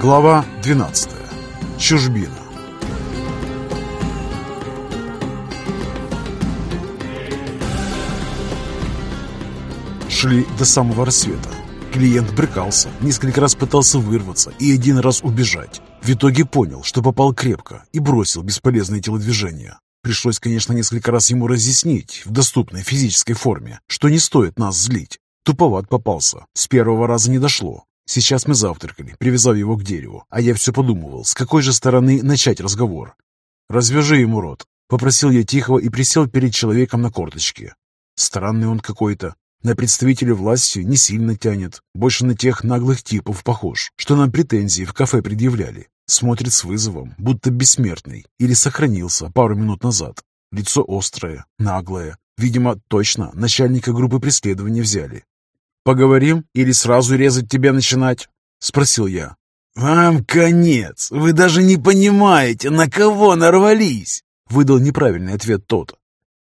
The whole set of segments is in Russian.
Глава 12. Чужбина. Шли до самого рассвета. Клиент брыкался, несколько раз пытался вырваться и один раз убежать. В итоге понял, что попал крепко и бросил бесполезные телодвижения. Пришлось, конечно, несколько раз ему разъяснить в доступной физической форме, что не стоит нас злить. Туповат попался. С первого раза не дошло. Сейчас мы завтракали, привязав его к дереву, а я все подумывал, с какой же стороны начать разговор. «Развяжи ему рот», — попросил я тихого и присел перед человеком на корточке. Странный он какой-то. На представителя власти не сильно тянет, больше на тех наглых типов похож, что нам претензии в кафе предъявляли. Смотрит с вызовом, будто бессмертный, или сохранился пару минут назад. Лицо острое, наглое. Видимо, точно начальника группы преследования взяли. «Поговорим или сразу резать тебя начинать?» — спросил я. «Вам конец! Вы даже не понимаете, на кого нарвались!» — выдал неправильный ответ тот.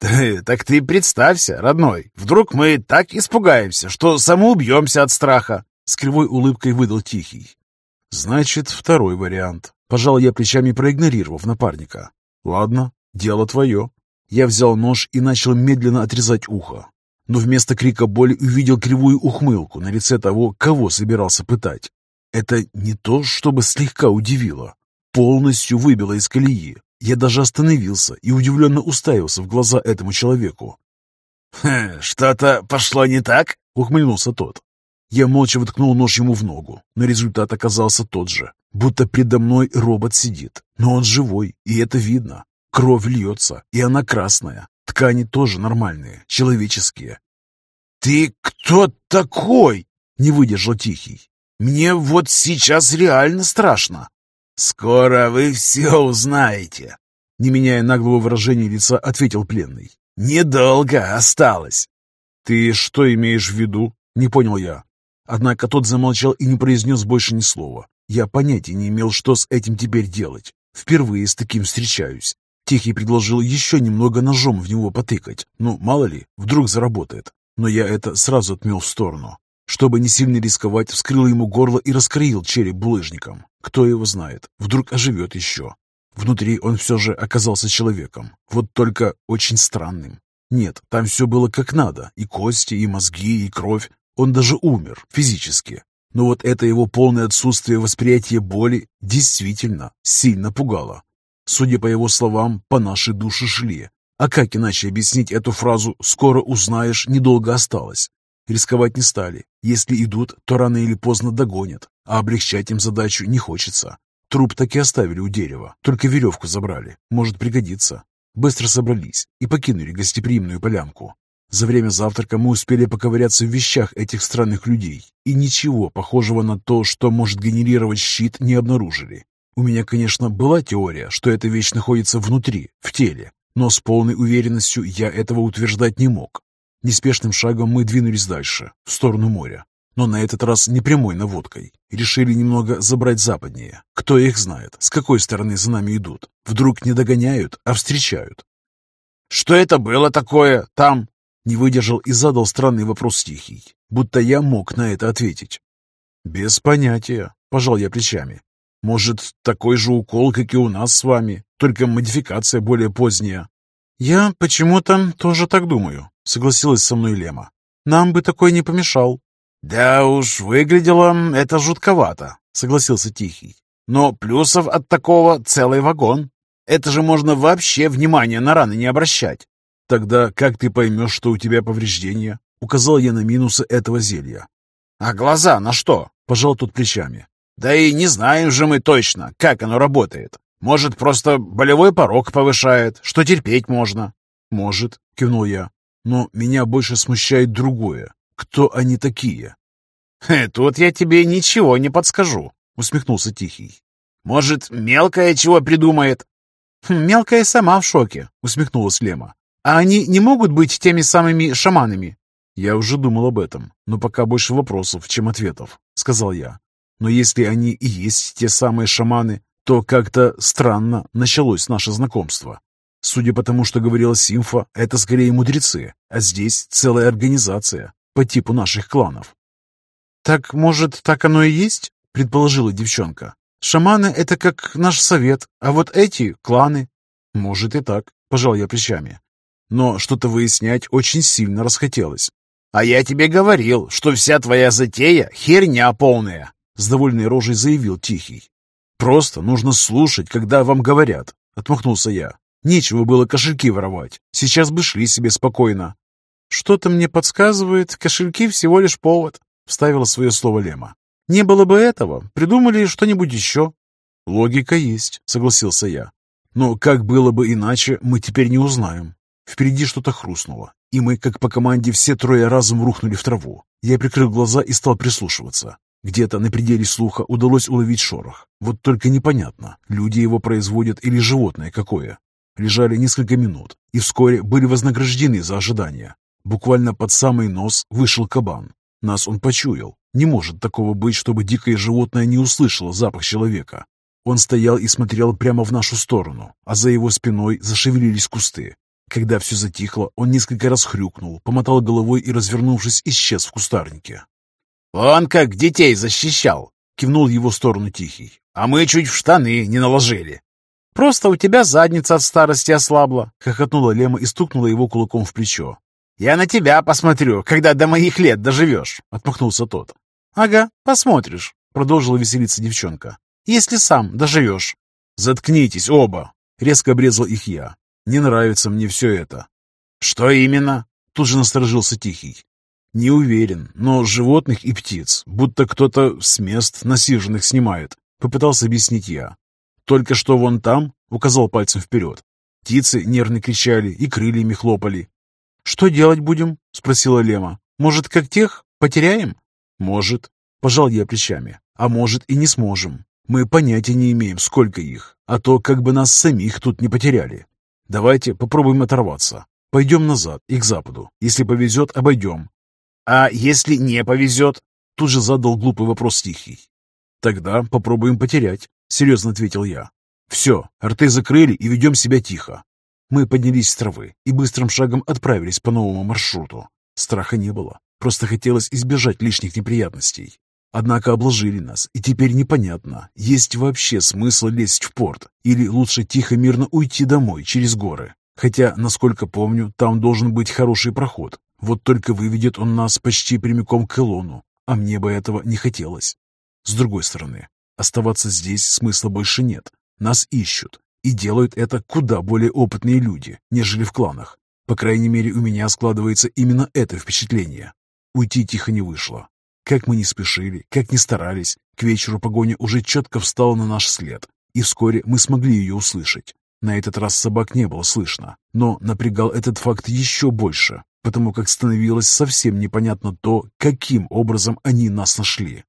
«Так ты представься, родной, вдруг мы так испугаемся, что самоубьемся от страха!» С кривой улыбкой выдал Тихий. «Значит, второй вариант». Пожал я плечами, проигнорировав напарника. «Ладно, дело твое». Я взял нож и начал медленно отрезать ухо но вместо крика боли увидел кривую ухмылку на лице того, кого собирался пытать. Это не то, чтобы слегка удивило. Полностью выбило из колеи. Я даже остановился и удивленно уставился в глаза этому человеку. «Что-то пошло не так?» — ухмыльнулся тот. Я молча воткнул нож ему в ногу, но результат оказался тот же. Будто предо мной робот сидит, но он живой, и это видно. Кровь льется, и она красная. Ткани тоже нормальные, человеческие. «Ты кто такой?» — не выдержал Тихий. «Мне вот сейчас реально страшно». «Скоро вы все узнаете», — не меняя наглого выражения лица, ответил пленный. «Недолго осталось». «Ты что имеешь в виду?» — не понял я. Однако тот замолчал и не произнес больше ни слова. Я понятия не имел, что с этим теперь делать. Впервые с таким встречаюсь. Тихий предложил еще немного ножом в него потыкать. Ну, мало ли, вдруг заработает. Но я это сразу отмел в сторону. Чтобы не сильно рисковать, вскрыл ему горло и раскроил череп булыжником. Кто его знает, вдруг оживет еще. Внутри он все же оказался человеком, вот только очень странным. Нет, там все было как надо, и кости, и мозги, и кровь. Он даже умер физически. Но вот это его полное отсутствие восприятия боли действительно сильно пугало. Судя по его словам, по нашей душе шли. А как иначе объяснить эту фразу «скоро узнаешь, недолго осталось»? Рисковать не стали. Если идут, то рано или поздно догонят, а облегчать им задачу не хочется. Труп так и оставили у дерева, только веревку забрали. Может пригодиться. Быстро собрались и покинули гостеприимную полянку. За время завтрака мы успели поковыряться в вещах этих странных людей, и ничего похожего на то, что может генерировать щит, не обнаружили. У меня, конечно, была теория, что эта вещь находится внутри, в теле, но с полной уверенностью я этого утверждать не мог. Неспешным шагом мы двинулись дальше, в сторону моря. Но на этот раз не прямой наводкой. Решили немного забрать западнее. Кто их знает, с какой стороны за нами идут. Вдруг не догоняют, а встречают. «Что это было такое там?» Не выдержал и задал странный вопрос Тихий, будто я мог на это ответить. «Без понятия», — пожал я плечами. Может, такой же укол, как и у нас с вами, только модификация более поздняя. Я почему-то тоже так думаю, согласилась со мной Лема. Нам бы такой не помешал. Да уж, выглядело это жутковато, согласился Тихий. Но плюсов от такого целый вагон. Это же можно вообще внимания на раны не обращать. Тогда как ты поймешь, что у тебя повреждения? Указал я на минусы этого зелья. А глаза на что? Пожал тут плечами. Да и не знаем же мы точно, как оно работает. Может, просто болевой порог повышает, что терпеть можно. Может, кивнул я. Но меня больше смущает другое. Кто они такие? Тут я тебе ничего не подскажу, усмехнулся Тихий. Может, мелкая чего придумает? «Хм, мелкая сама в шоке, усмехнулась Лема. А они не могут быть теми самыми шаманами? Я уже думал об этом, но пока больше вопросов, чем ответов, сказал я. Но если они и есть те самые шаманы, то как-то странно началось наше знакомство. Судя по тому, что говорила Симфа, это скорее мудрецы, а здесь целая организация по типу наших кланов. «Так, может, так оно и есть?» — предположила девчонка. «Шаманы — это как наш совет, а вот эти — кланы». «Может и так», — пожал я плечами. Но что-то выяснять очень сильно расхотелось. «А я тебе говорил, что вся твоя затея — херня полная», — с довольной рожей заявил Тихий. «Просто нужно слушать, когда вам говорят», — отмахнулся я. «Нечего было кошельки воровать. Сейчас бы шли себе спокойно». «Что-то мне подсказывает, кошельки всего лишь повод», — вставила свое слово Лема. «Не было бы этого, придумали что-нибудь еще». «Логика есть», — согласился я. «Но как было бы иначе, мы теперь не узнаем. Впереди что-то хрустнуло, и мы, как по команде, все трое разом рухнули в траву. Я прикрыл глаза и стал прислушиваться. Где-то на пределе слуха удалось уловить шорох. Вот только непонятно, люди его производят или животное какое. Лежали несколько минут и вскоре были вознаграждены за ожидание. Буквально под самый нос вышел кабан. Нас он почуял. Не может такого быть, чтобы дикое животное не услышало запах человека. Он стоял и смотрел прямо в нашу сторону, а за его спиной зашевелились кусты. Когда все затихло, он несколько раз хрюкнул, помотал головой и, развернувшись, исчез в кустарнике. «Он как детей защищал!» — кивнул его в сторону Тихий. «А мы чуть в штаны не наложили!» «Просто у тебя задница от старости ослабла!» — хохотнула Лема и стукнула его кулаком в плечо. «Я на тебя посмотрю, когда до моих лет доживешь!» — отмахнулся тот. «Ага, посмотришь!» — продолжила веселиться девчонка. «Если сам доживешь!» «Заткнитесь оба!» — резко обрезал их я. «Не нравится мне все это!» «Что именно?» — тут же насторожился Тихий. Не уверен, но животных и птиц, будто кто-то с мест насиженных снимает, попытался объяснить я. Только что вон там, указал пальцем вперед. Птицы нервно кричали и крыльями хлопали. «Что делать будем?» — спросила Лема. «Может, как тех? Потеряем?» «Может», — пожал я плечами. «А может, и не сможем. Мы понятия не имеем, сколько их, а то как бы нас самих тут не потеряли. Давайте попробуем оторваться. Пойдем назад и к западу. Если повезет, обойдем. «А если не повезет?» Тут же задал глупый вопрос Тихий. «Тогда попробуем потерять», — серьезно ответил я. «Все, рты закрыли и ведем себя тихо». Мы поднялись с травы и быстрым шагом отправились по новому маршруту. Страха не было, просто хотелось избежать лишних неприятностей. Однако обложили нас, и теперь непонятно, есть вообще смысл лезть в порт, или лучше тихо-мирно уйти домой через горы. Хотя, насколько помню, там должен быть хороший проход, вот только выведет он нас почти прямиком к Элону, а мне бы этого не хотелось. С другой стороны, оставаться здесь смысла больше нет. Нас ищут, и делают это куда более опытные люди, нежели в кланах. По крайней мере, у меня складывается именно это впечатление. Уйти тихо не вышло. Как мы не спешили, как не старались, к вечеру погоня уже четко встала на наш след, и вскоре мы смогли ее услышать. На этот раз собак не было слышно, но напрягал этот факт еще больше потому как становилось совсем непонятно то, каким образом они нас нашли.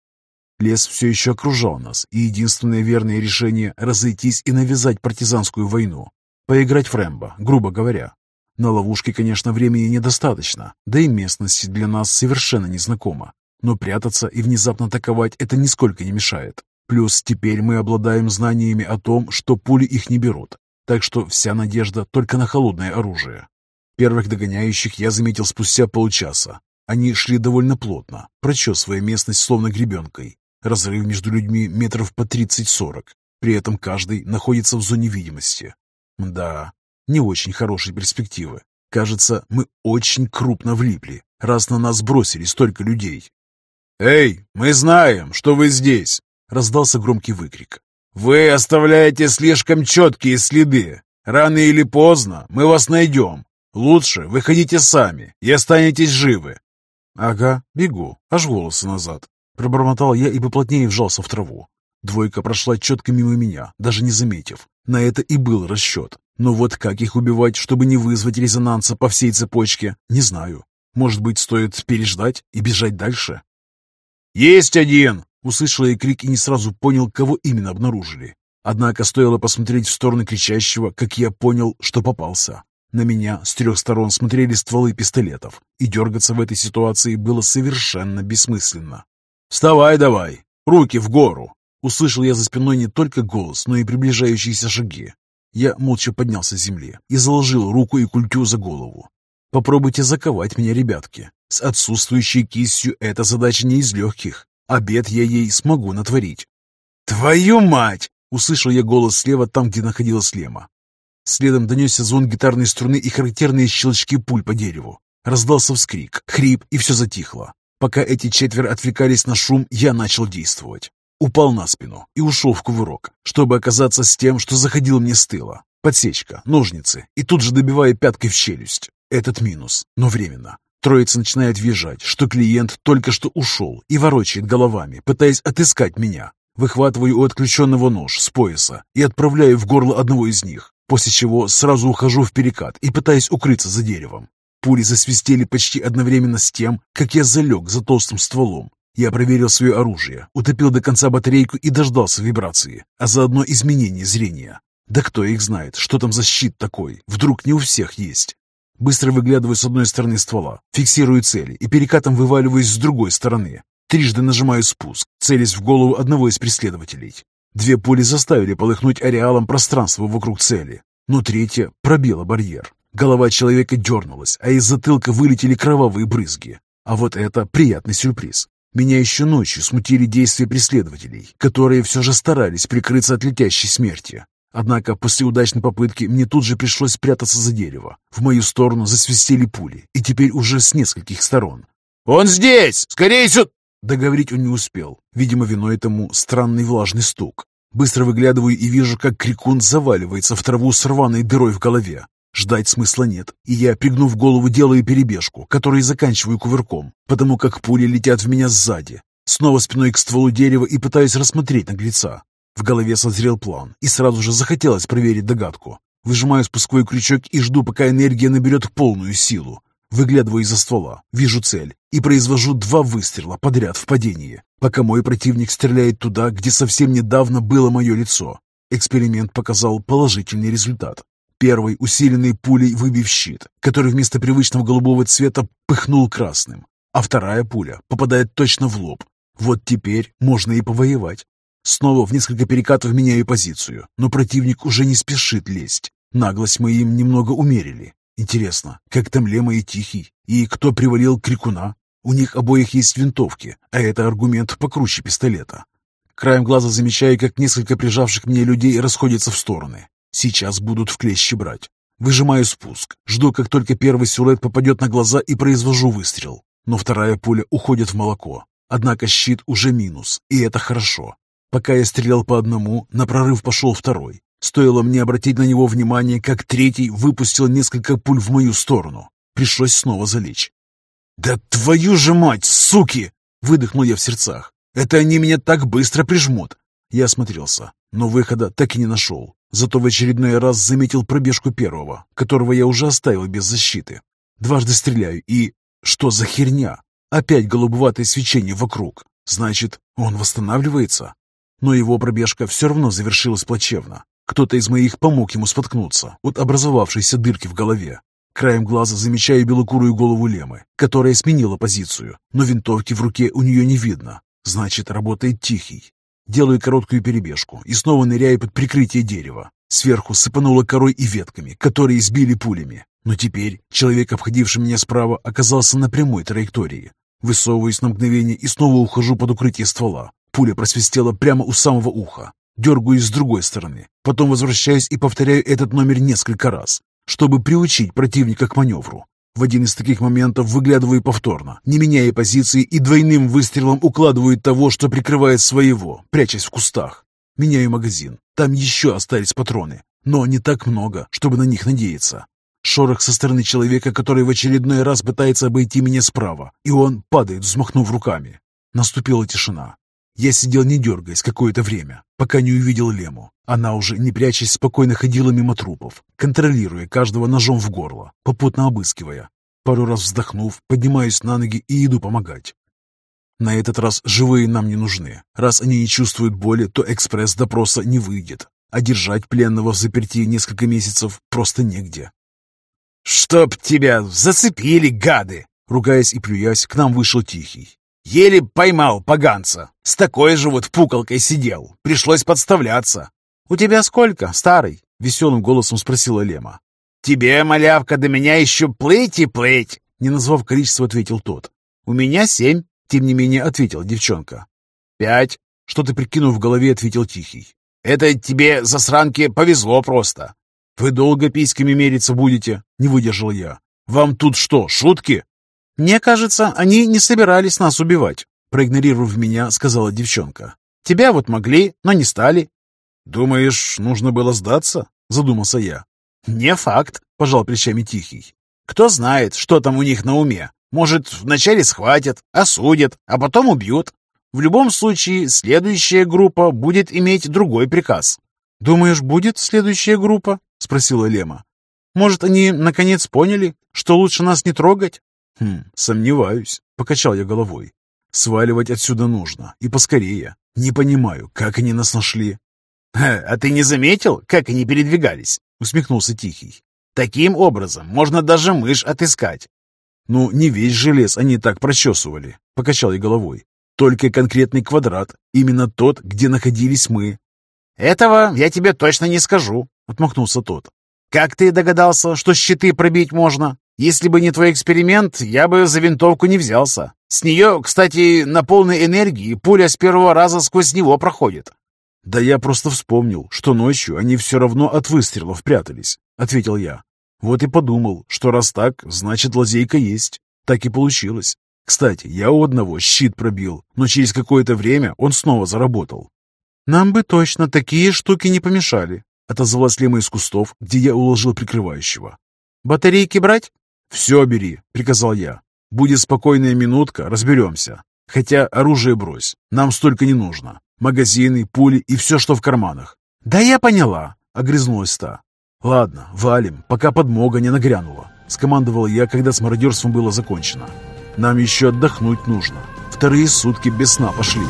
Лес все еще окружал нас, и единственное верное решение – разойтись и навязать партизанскую войну. Поиграть в Рэмбо, грубо говоря. На ловушке, конечно, времени недостаточно, да и местность для нас совершенно незнакома. Но прятаться и внезапно атаковать это нисколько не мешает. Плюс теперь мы обладаем знаниями о том, что пули их не берут. Так что вся надежда только на холодное оружие. Первых догоняющих я заметил спустя полчаса. Они шли довольно плотно, прочесывая местность словно гребенкой. Разрыв между людьми метров по 30-40. При этом каждый находится в зоне видимости. Да, не очень хорошие перспективы. Кажется, мы очень крупно влипли, раз на нас бросили столько людей. «Эй, мы знаем, что вы здесь!» — раздался громкий выкрик. «Вы оставляете слишком четкие следы. Рано или поздно мы вас найдем. Лучше выходите сами и останетесь живы. Ага, бегу, аж волосы назад. Пробормотал я и поплотнее вжался в траву. Двойка прошла четко мимо меня, даже не заметив. На это и был расчет. Но вот как их убивать, чтобы не вызвать резонанса по всей цепочке, не знаю. Может быть, стоит переждать и бежать дальше? «Есть один!» — услышал я крик и не сразу понял, кого именно обнаружили. Однако стоило посмотреть в сторону кричащего, как я понял, что попался. На меня с трех сторон смотрели стволы пистолетов, и дергаться в этой ситуации было совершенно бессмысленно. «Вставай давай! Руки в гору!» Услышал я за спиной не только голос, но и приближающиеся шаги. Я молча поднялся с земли и заложил руку и культю за голову. Попробуйте заковать меня, ребятки. С отсутствующей кистью эта задача не из легких. Обед я ей смогу натворить. «Твою мать!» — услышал я голос слева там, где находилась Лема. Следом донесся звон гитарной струны и характерные щелчки пуль по дереву. Раздался вскрик, хрип, и все затихло. Пока эти четверо отвлекались на шум, я начал действовать. Упал на спину и ушел в кувырок, чтобы оказаться с тем, что заходил мне с тыла. Подсечка, ножницы, и тут же добивая пяткой в челюсть. Этот минус, но временно. Троица начинает въезжать, что клиент только что ушел и ворочает головами, пытаясь отыскать меня. Выхватываю у отключенного нож с пояса и отправляю в горло одного из них после чего сразу ухожу в перекат и пытаюсь укрыться за деревом. Пули засвистели почти одновременно с тем, как я залег за толстым стволом. Я проверил свое оружие, утопил до конца батарейку и дождался вибрации, а заодно изменения зрения. Да кто их знает, что там за щит такой, вдруг не у всех есть. Быстро выглядываю с одной стороны ствола, фиксирую цели и перекатом вываливаюсь с другой стороны. Трижды нажимаю спуск, целясь в голову одного из преследователей. Две пули заставили полыхнуть ареалом пространство вокруг цели, но третья пробила барьер. Голова человека дернулась, а из затылка вылетели кровавые брызги. А вот это приятный сюрприз. Меня еще ночью смутили действия преследователей, которые все же старались прикрыться от летящей смерти. Однако после удачной попытки мне тут же пришлось спрятаться за дерево. В мою сторону засвистели пули, и теперь уже с нескольких сторон. «Он здесь! Скорее сюда!» Договорить он не успел. Видимо, виной этому странный влажный стук. Быстро выглядываю и вижу, как крикун заваливается в траву с рваной дырой в голове. Ждать смысла нет, и я, пригнув голову, делаю перебежку, которую заканчиваю кувырком, потому как пули летят в меня сзади. Снова спиной к стволу дерева и пытаюсь рассмотреть наглеца. В голове созрел план, и сразу же захотелось проверить догадку. Выжимаю спусковой крючок и жду, пока энергия наберет полную силу. Выглядываю из-за ствола, вижу цель и произвожу два выстрела подряд в падении, пока мой противник стреляет туда, где совсем недавно было мое лицо. Эксперимент показал положительный результат. Первый, усиленный пулей, выбив щит, который вместо привычного голубого цвета пыхнул красным, а вторая пуля попадает точно в лоб. Вот теперь можно и повоевать. Снова в несколько перекатов меняю позицию, но противник уже не спешит лезть. Наглость мы им немного умерили, Интересно, как там Лема и Тихий? И кто привалил Крикуна? У них обоих есть винтовки, а это аргумент покруче пистолета. Краем глаза замечаю, как несколько прижавших меня людей расходятся в стороны. Сейчас будут в клещи брать. Выжимаю спуск, жду, как только первый силуэт попадет на глаза и произвожу выстрел. Но вторая пуля уходит в молоко. Однако щит уже минус, и это хорошо. Пока я стрелял по одному, на прорыв пошел второй. Стоило мне обратить на него внимание, как третий выпустил несколько пуль в мою сторону. Пришлось снова залечь. «Да твою же мать, суки!» — выдохнул я в сердцах. «Это они меня так быстро прижмут!» Я осмотрелся, но выхода так и не нашел. Зато в очередной раз заметил пробежку первого, которого я уже оставил без защиты. Дважды стреляю и... Что за херня? Опять голубоватое свечение вокруг. Значит, он восстанавливается? Но его пробежка все равно завершилась плачевно. Кто-то из моих помог ему споткнуться от образовавшейся дырки в голове. Краем глаза замечаю белокурую голову Лемы, которая сменила позицию, но винтовки в руке у нее не видно. Значит, работает тихий. Делаю короткую перебежку и снова ныряю под прикрытие дерева. Сверху сыпануло корой и ветками, которые сбили пулями. Но теперь человек, обходивший меня справа, оказался на прямой траектории. Высовываюсь на мгновение и снова ухожу под укрытие ствола. Пуля просвистела прямо у самого уха. Дергаюсь с другой стороны, потом возвращаюсь и повторяю этот номер несколько раз, чтобы приучить противника к маневру. В один из таких моментов выглядываю повторно, не меняя позиции и двойным выстрелом укладываю того, что прикрывает своего, прячась в кустах. Меняю магазин. Там еще остались патроны, но не так много, чтобы на них надеяться. Шорох со стороны человека, который в очередной раз пытается обойти меня справа, и он падает, взмахнув руками. Наступила тишина. Я сидел не дергаясь какое-то время, пока не увидел Лему. Она уже, не прячась, спокойно ходила мимо трупов, контролируя каждого ножом в горло, попутно обыскивая. Пару раз вздохнув, поднимаюсь на ноги и иду помогать. На этот раз живые нам не нужны. Раз они не чувствуют боли, то экспресс-допроса не выйдет, а держать пленного в заперти несколько месяцев просто негде. «Чтоб тебя зацепили, гады!» Ругаясь и плюясь, к нам вышел Тихий. Еле поймал поганца. С такой же вот пукалкой сидел. Пришлось подставляться. «У тебя сколько, старый?» — веселым голосом спросила Лема. «Тебе, малявка, до меня еще плыть и плыть!» Не назвав количество, ответил тот. «У меня семь», — тем не менее ответила девчонка. «Пять», — что-то прикинув в голове, ответил Тихий. «Это тебе, засранке, повезло просто». «Вы долго письками мериться будете?» — не выдержал я. «Вам тут что, шутки?» «Мне кажется, они не собирались нас убивать», — проигнорировав меня, сказала девчонка. «Тебя вот могли, но не стали». «Думаешь, нужно было сдаться?» — задумался я. «Не факт», — пожал плечами Тихий. «Кто знает, что там у них на уме. Может, вначале схватят, осудят, а потом убьют. В любом случае, следующая группа будет иметь другой приказ». «Думаешь, будет следующая группа?» — спросила Лема. «Может, они наконец поняли, что лучше нас не трогать?» «Хм, сомневаюсь», — покачал я головой. «Сваливать отсюда нужно, и поскорее. Не понимаю, как они нас нашли». «А ты не заметил, как они передвигались?» — усмехнулся Тихий. «Таким образом можно даже мышь отыскать». «Ну, не весь желез они так прочесывали», — покачал я головой. «Только конкретный квадрат, именно тот, где находились мы». «Этого я тебе точно не скажу», — отмахнулся тот. «Как ты догадался, что щиты пробить можно? Если бы не твой эксперимент, я бы за винтовку не взялся. С нее, кстати, на полной энергии пуля с первого раза сквозь него проходит. «Да я просто вспомнил, что ночью они все равно от выстрелов прятались», — ответил я. «Вот и подумал, что раз так, значит лазейка есть. Так и получилось. Кстати, я у одного щит пробил, но через какое-то время он снова заработал». «Нам бы точно такие штуки не помешали», — отозвалась Лема из кустов, где я уложил прикрывающего. «Батарейки брать?» «Все бери», — приказал я. «Будет спокойная минутка, разберемся. Хотя оружие брось, нам столько не нужно. Магазины, пули и все, что в карманах. «Да я поняла», — огрызнулась та. «Ладно, валим, пока подмога не нагрянула», — скомандовал я, когда с мародерством было закончено. «Нам еще отдохнуть нужно. Вторые сутки без сна пошли».